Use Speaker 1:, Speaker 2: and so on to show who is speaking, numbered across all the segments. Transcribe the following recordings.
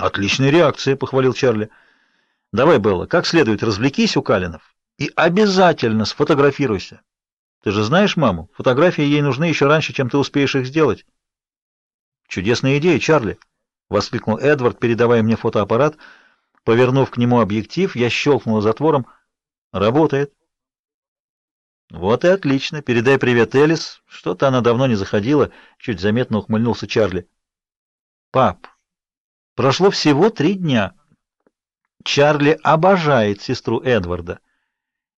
Speaker 1: Отличная реакция, похвалил Чарли. Давай, Белла, как следует развлекись у Калинов и обязательно сфотографируйся. Ты же знаешь маму, фотографии ей нужны еще раньше, чем ты успеешь их сделать. Чудесная идея, Чарли, воскликнул Эдвард, передавая мне фотоаппарат. Повернув к нему объектив, я щелкнул затвором. Работает. Вот и отлично. Передай привет Элис. Что-то она давно не заходила, чуть заметно ухмыльнулся Чарли. Пап, прошло всего три дня. Чарли обожает сестру Эдварда.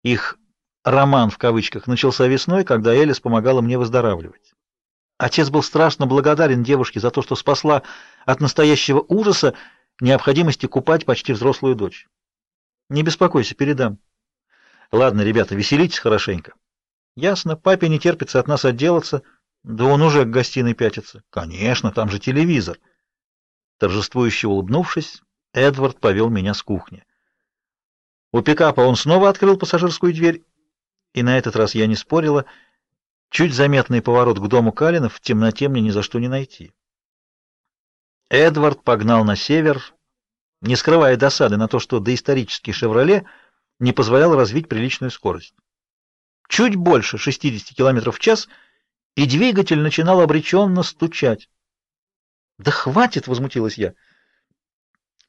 Speaker 1: Их роман в кавычках начался весной, когда Элис помогала мне выздоравливать. Отец был страшно благодарен девушке за то, что спасла от настоящего ужаса необходимости купать почти взрослую дочь. Не беспокойся, передам. Ладно, ребята, веселитесь хорошенько. Ясно, папе не терпится от нас отделаться, да он уже к гостиной пятится. Конечно, там же телевизор. Торжествующе улыбнувшись, Эдвард повел меня с кухни. У пикапа он снова открыл пассажирскую дверь, и на этот раз я не спорила. Чуть заметный поворот к дому Калинов в темноте мне ни за что не найти. Эдвард погнал на север, не скрывая досады на то, что доисторический «Шевроле» не позволял развить приличную скорость. Чуть больше 60 км в час, и двигатель начинал обреченно стучать. «Да хватит!» — возмутилась я.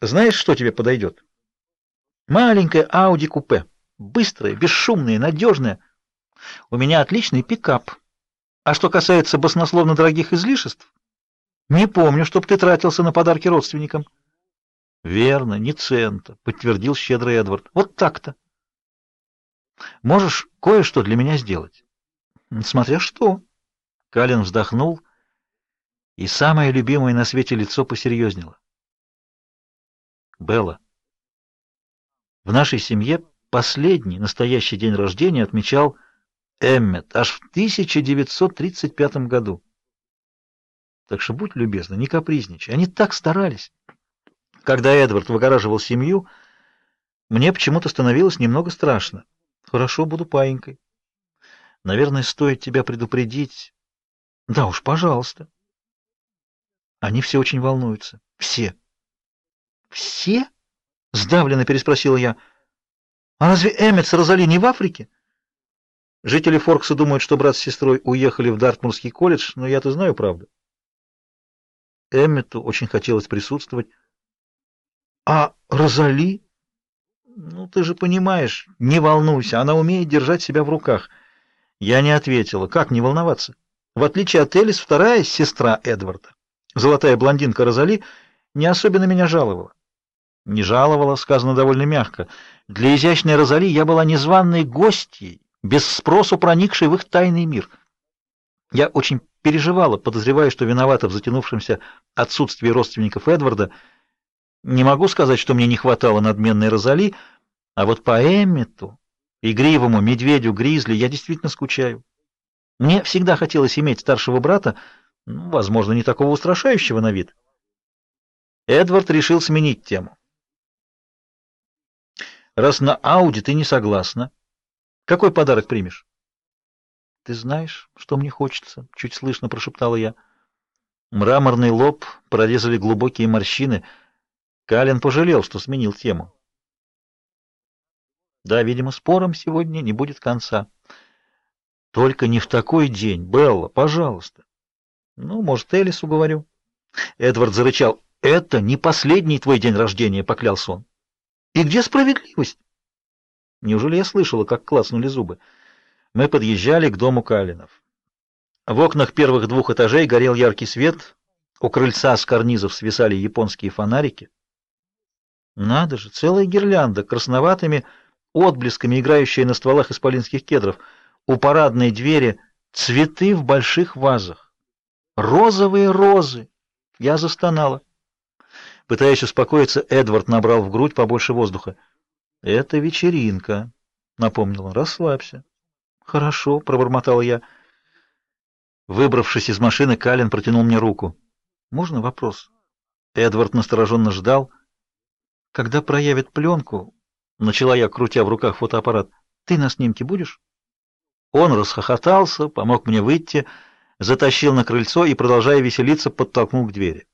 Speaker 1: «Знаешь, что тебе подойдет?» «Маленькая Audi купе, быстрая, бесшумная, надежная. У меня отличный пикап. А что касается баснословно дорогих излишеств, не помню, чтоб ты тратился на подарки родственникам». «Верно, ни цента», — подтвердил щедрый Эдвард. «Вот так-то». «Можешь кое-что для меня сделать?» «Смотря что». Калин вздохнул и самое любимое на свете лицо посерьезнело. Белла. В нашей семье последний настоящий день рождения отмечал Эммет аж в 1935 году. Так что будь любезна, не капризничай. Они так старались. Когда Эдвард выгораживал семью, мне почему-то становилось немного страшно. Хорошо, буду паинькой. Наверное, стоит тебя предупредить. Да уж, пожалуйста. Они все очень волнуются. Все. Все? Сдавленно переспросила я. А разве Эммет с Розали не в Африке? Жители Форкса думают, что брат с сестрой уехали в Дартмурский колледж, но я-то знаю правду. Эммету очень хотелось присутствовать. А Розали? Ну, ты же понимаешь, не волнуйся, она умеет держать себя в руках. Я не ответила. Как не волноваться? В отличие от Элис, вторая сестра Эдварда Золотая блондинка Розали не особенно меня жаловала. Не жаловала, сказано довольно мягко. Для изящной Розали я была незваной гостьей, без спросу проникшей в их тайный мир. Я очень переживала, подозревая, что виновата в затянувшемся отсутствии родственников Эдварда. Не могу сказать, что мне не хватало надменной Розали, а вот по Эммету, игривому медведю Гризли, я действительно скучаю. Мне всегда хотелось иметь старшего брата, возможно, не такого устрашающего на вид. Эдвард решил сменить тему. Раз на Ауди ты не согласна, какой подарок примешь? Ты знаешь, что мне хочется, чуть слышно прошептала я. Мраморный лоб прорезали глубокие морщины. Кален пожалел, что сменил тему. Да, видимо, спором сегодня не будет конца. Только не в такой день, Белла, пожалуйста. Ну, может, Элис уговорю. Эдвард зарычал. Это не последний твой день рождения, поклялся он. И где справедливость? Неужели я слышала, как клацнули зубы? Мы подъезжали к дому Калинов. В окнах первых двух этажей горел яркий свет, у крыльца с карнизов свисали японские фонарики. Надо же, целая гирлянда красноватыми отблесками, играющая на стволах исполинских кедров. У парадной двери цветы в больших вазах. Розовые розы. Я застонала. Пытаясь успокоиться, Эдвард набрал в грудь побольше воздуха. Это вечеринка, напомнил он. Расслабься. Хорошо, пробормотала я. Выбравшись из машины, Калин протянул мне руку. Можно вопрос? Эдвард настороженно ждал. Когда проявят пленку, начала я, крутя в руках фотоаппарат. Ты на снимке будешь? Он расхохотался, помог мне выйти затащил на крыльцо и, продолжая веселиться, подтолкнул к двери.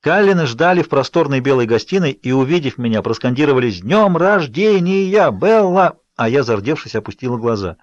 Speaker 1: Каллины ждали в просторной белой гостиной и, увидев меня, проскандировали «С днем рождения, Белла!» А я, зардевшись, опустила глаза.